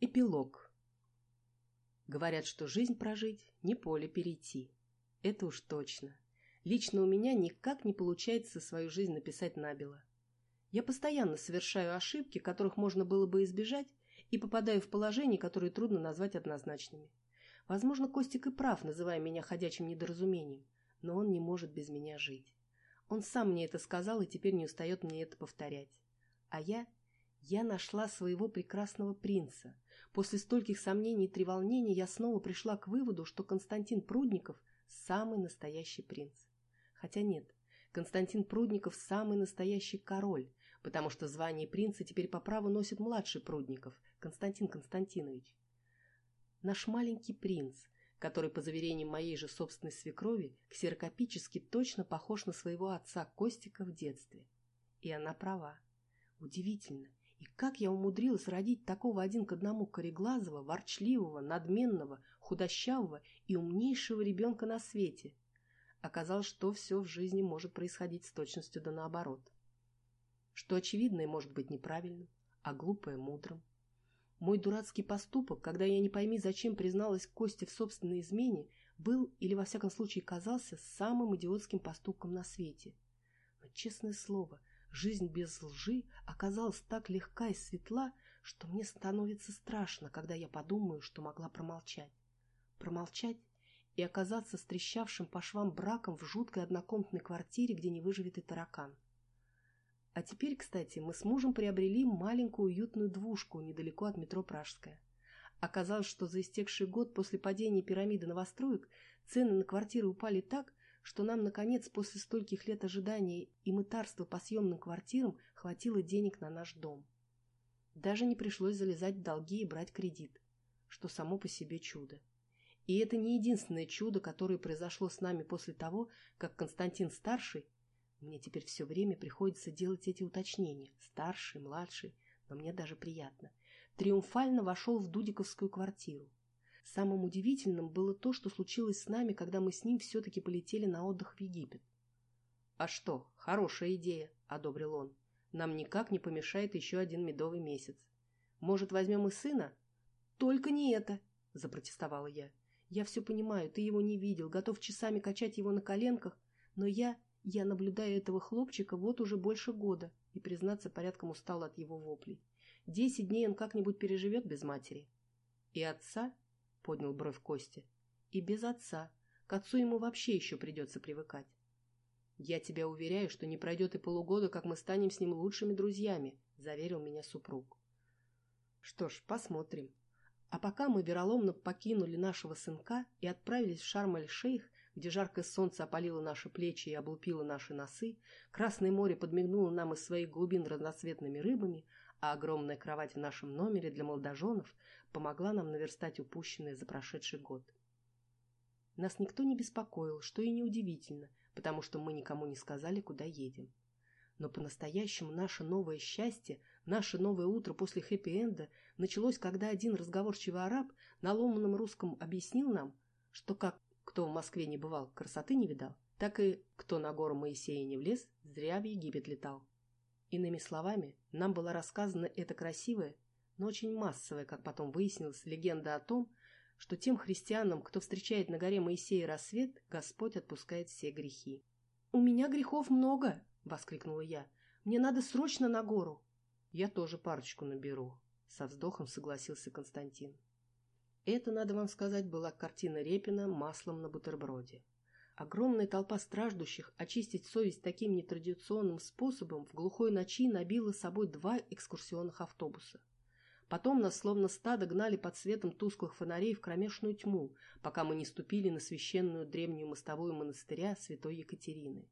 Эпилог. Говорят, что жизнь прожить, не поле перейти. Это уж точно. Лично у меня никак не получается свою жизнь написать набело. Я постоянно совершаю ошибки, которых можно было бы избежать, и попадаю в положения, которые трудно назвать однозначными. Возможно, Костик и прав, называя меня ходячим недоразумением, но он не может без меня жить. Он сам мне это сказал и теперь не устает мне это повторять. А я я нашла своего прекрасного принца. После стольких сомнений и треволнений я снова пришла к выводу, что Константин Прудников – самый настоящий принц. Хотя нет, Константин Прудников – самый настоящий король, потому что звание принца теперь по праву носит младший Прудников, Константин Константинович. Наш маленький принц, который, по заверениям моей же собственной свекрови, ксерокопически точно похож на своего отца Костика в детстве. И она права. Удивительно, и как я умудрилась родить такого один к одному кореглазого, ворчливого, надменного, худощавого и умнейшего ребенка на свете? Оказалось, что все в жизни может происходить с точностью да наоборот. Что очевидное может быть неправильным, а глупое – мудрым. Мой дурацкий поступок, когда я не пойми, зачем призналась Косте в собственной измене, был, или во всяком случае казался, самым идиотским поступком на свете. Но, честное слово, Жизнь без лжи оказалась так легка и светла, что мне становится страшно, когда я подумаю, что могла промолчать. Промолчать и оказаться с трещавшим по швам браком в жуткой однокомнатной квартире, где не выживет и таракан. А теперь, кстати, мы с мужем приобрели маленькую уютную двушку недалеко от метро Пражская. Оказалось, что за истекший год после падения пирамиды новостроек цены на квартиры упали так, что нам, наконец, после стольких лет ожидания и мытарства по съемным квартирам хватило денег на наш дом. Даже не пришлось залезать в долги и брать кредит, что само по себе чудо. И это не единственное чудо, которое произошло с нами после того, как Константин Старший, мне теперь все время приходится делать эти уточнения, старший, младший, но мне даже приятно, триумфально вошел в Дудиковскую квартиру. Самым удивительным было то, что случилось с нами, когда мы с ним все-таки полетели на отдых в Египет. «А что, хорошая идея», — одобрил он. «Нам никак не помешает еще один медовый месяц. Может, возьмем и сына?» «Только не это», — запротестовала я. «Я все понимаю, ты его не видел, готов часами качать его на коленках, но я, я наблюдаю этого хлопчика вот уже больше года и, признаться, порядком устал от его воплей. Десять дней он как-нибудь переживет без матери. И отца — поднял бровь Костя. «И без отца. К отцу ему вообще еще придется привыкать. Я тебя уверяю, что не пройдет и полугода, как мы станем с ним лучшими друзьями», — заверил меня супруг. Что ж, посмотрим. А пока мы вероломно покинули нашего сынка и отправились в Шарм-эль-Шейх, где жаркое солнце опалило наши плечи и облупило наши носы, Красное море подмигнуло нам из своих глубин разноцветными рыбами, а огромная кровать в нашем номере для молодоженов помогла нам наверстать упущенное за прошедший год. Нас никто не беспокоил, что и неудивительно, потому что мы никому не сказали, куда едем. Но по-настоящему наше новое счастье, наше новое утро после хэппи-энда началось, когда один разговорчивый араб на ломаном русском объяснил нам, что как кто в Москве не бывал, красоты не видал, так и кто на гору Моисея не влез, зря в Египет летал. Иными словами, нам была рассказана эта красивая, но очень массовая, как потом выяснилось, легенда о том, что тем христианам, кто встречает на горе Моисея рассвет, Господь отпускает все грехи. «У меня грехов много!» — воскликнула я. «Мне надо срочно на гору!» «Я тоже парочку наберу», — со вздохом согласился Константин. Это, надо вам сказать, была картина Репина маслом на бутерброде. Огромная толпа страждущих очистить совесть таким нетрадиционным способом в глухой ночи набила собой два экскурсионных автобуса. Потом нас словно стадо гнали под светом тусклых фонарей в кромешную тьму, пока мы не ступили на священную древнюю мостовую монастыря святой Екатерины.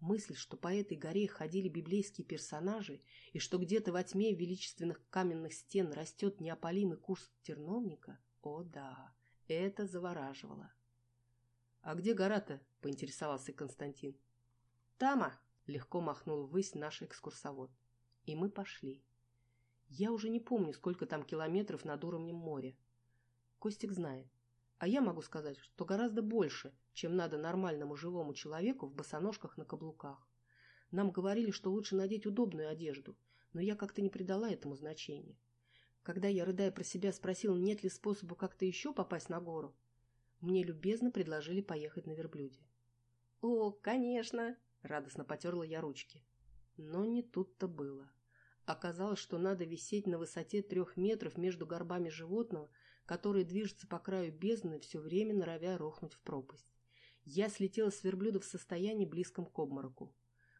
Мысль, что по этой горе ходили библейские персонажи, и что где-то во тьме величественных каменных стен растет неопалимый курс терновника, о да, это завораживало. «А где гора-то?» — поинтересовался Константин. «Тама!» — легко махнул ввысь наш экскурсовод. И мы пошли. Я уже не помню, сколько там километров над уровнем моря. Костик знает. А я могу сказать, что гораздо больше, чем надо нормальному живому человеку в босоножках на каблуках. Нам говорили, что лучше надеть удобную одежду, но я как-то не придала этому значения. когда я, рыдая про себя, спросил, нет ли способа как-то еще попасть на гору, мне любезно предложили поехать на верблюде. «О, конечно!» — радостно потерла я ручки. Но не тут-то было. Оказалось, что надо висеть на высоте трех метров между горбами животного, который движется по краю бездны, все время норовя рухнуть в пропасть. Я слетела с верблюда в состоянии близком к обмороку.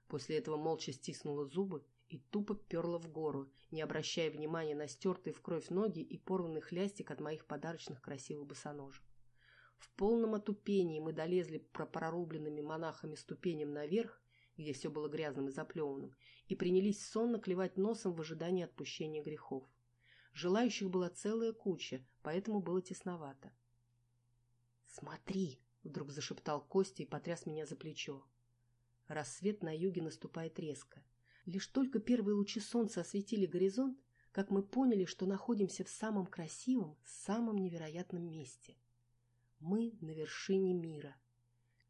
После этого молча стиснула зубы и тупо перла в гору, не обращая внимания на стертые в кровь ноги и порванный хлястик от моих подарочных красивых босоножек. В полном отупении мы долезли по прорубленными монахами ступеням наверх, где все было грязным и заплеванным, и принялись сонно клевать носом в ожидании отпущения грехов. Желающих была целая куча, поэтому было тесновато. «Смотри!» — вдруг зашептал Костя и потряс меня за плечо. Рассвет на юге наступает резко. Лишь только первые лучи солнца осветили горизонт, как мы поняли, что находимся в самом красивом, самом невероятном месте. Мы на вершине мира.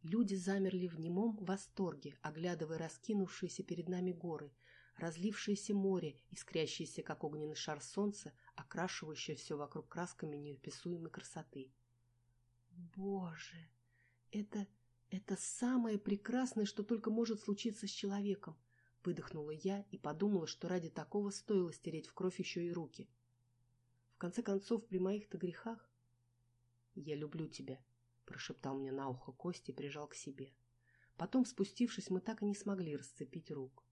Люди замерли в немом восторге, оглядывая раскинувшиеся перед нами горы, разлившееся море, искрящееся, как огненный шар солнца, окрашивающее все вокруг красками неописуемой красоты. Боже, это... это самое прекрасное, что только может случиться с человеком, выдохнула я и подумала, что ради такого стоило стереть в кровь еще и руки. В конце концов, при моих-то грехах... Я люблю тебя, прошептал мне на ухо Костя и прижал к себе. Потом, спустившись, мы так и не смогли расцепить рук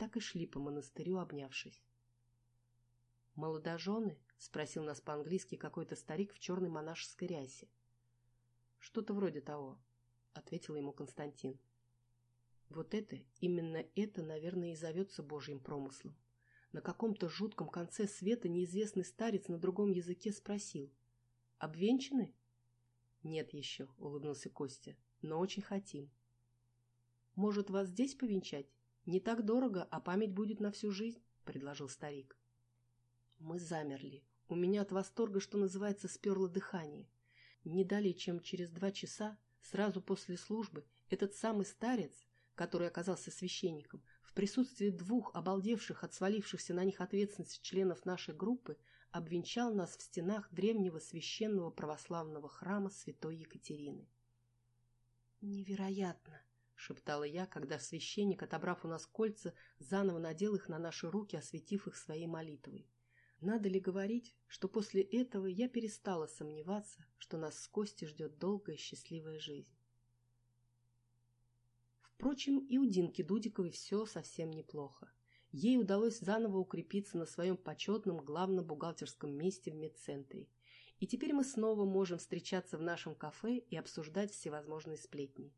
так и шли по монастырю, обнявшись. «Молодожены?» — спросил нас по-английски какой-то старик в черной монашеской рясе. «Что-то вроде того», — ответил ему Константин. Вот это, именно это, наверное, и зовется Божьим промыслом. На каком-то жутком конце света неизвестный старец на другом языке спросил. «Обвенчаны?» «Нет еще», — улыбнулся Костя, — «но очень хотим». «Может, вас здесь повенчать?» «Не так дорого, а память будет на всю жизнь», — предложил старик. Мы замерли. У меня от восторга, что называется, сперло дыхание. Не далее, чем через два часа, сразу после службы, этот самый старец, который оказался священником, в присутствии двух обалдевших от свалившихся на них ответственности членов нашей группы, обвенчал нас в стенах древнего священного православного храма святой Екатерины. «Невероятно!» шептала я, когда священник, отобрав у нас кольца, заново надел их на наши руки, осветив их своей молитвой. Надо ли говорить, что после этого я перестала сомневаться, что нас с Костей ждет долгая счастливая жизнь. Впрочем, и у Динки Дудиковой все совсем неплохо. Ей удалось заново укрепиться на своем почетном главном бухгалтерском месте в медцентре. И теперь мы снова можем встречаться в нашем кафе и обсуждать всевозможные сплетни.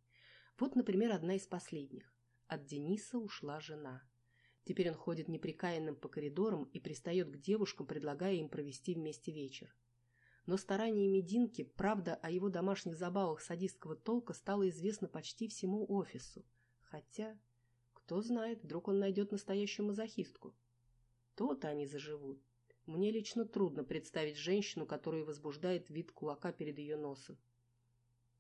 Вот, например, одна из последних. От Дениса ушла жена. Теперь он ходит неприкаянным по коридорам и пристает к девушкам, предлагая им провести вместе вечер. Но стараниями Динки правда о его домашних забавах садистского толка стало известно почти всему офису. Хотя, кто знает, вдруг он найдет настоящую мазохистку. То-то они заживут. Мне лично трудно представить женщину, которую возбуждает вид кулака перед ее носом.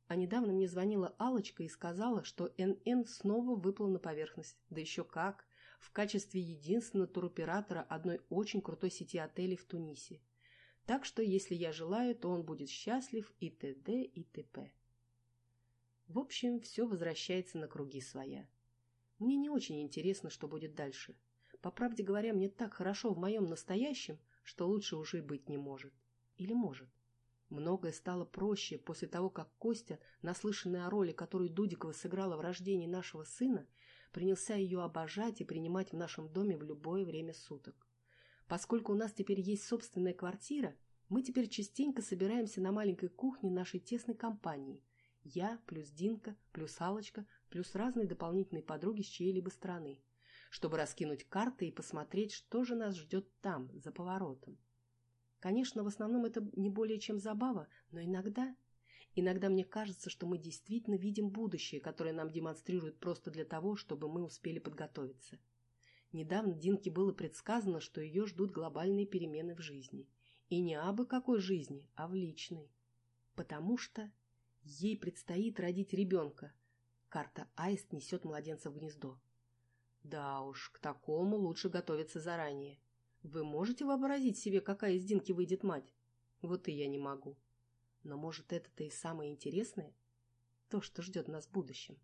А недавно мне звонила алочка и сказала, что НН снова выплыл на поверхность. Да еще как! В качестве единственного туроператора одной очень крутой сети отелей в Тунисе. Так что, если я желаю, то он будет счастлив и т.д. и т.п. В общем, все возвращается на круги своя. Мне не очень интересно, что будет дальше. По правде говоря, мне так хорошо в моем настоящем, что лучше уже быть не может. Или может. Многое стало проще после того, как Костя, наслышанный о роли, которую Дудикова сыграла в рождении нашего сына, принялся ее обожать и принимать в нашем доме в любое время суток. Поскольку у нас теперь есть собственная квартира, мы теперь частенько собираемся на маленькой кухне нашей тесной компании. Я, плюс Динка, плюс Алочка, плюс разные дополнительные подруги с чьей-либо страны, чтобы раскинуть карты и посмотреть, что же нас ждет там, за поворотом. Конечно, в основном это не более чем забава, но иногда... Иногда мне кажется, что мы действительно видим будущее, которое нам демонстрируют просто для того, чтобы мы успели подготовиться. Недавно Динке было предсказано, что ее ждут глобальные перемены в жизни. И не абы какой жизни, а в личной. Потому что ей предстоит родить ребенка. Карта Аист несет младенца в гнездо. Да уж, к такому лучше готовиться заранее. Вы можете вообразить себе, какая из Динки выйдет мать? Вот и я не могу. Но может это-то и самое интересное? То, что ждет нас в будущем.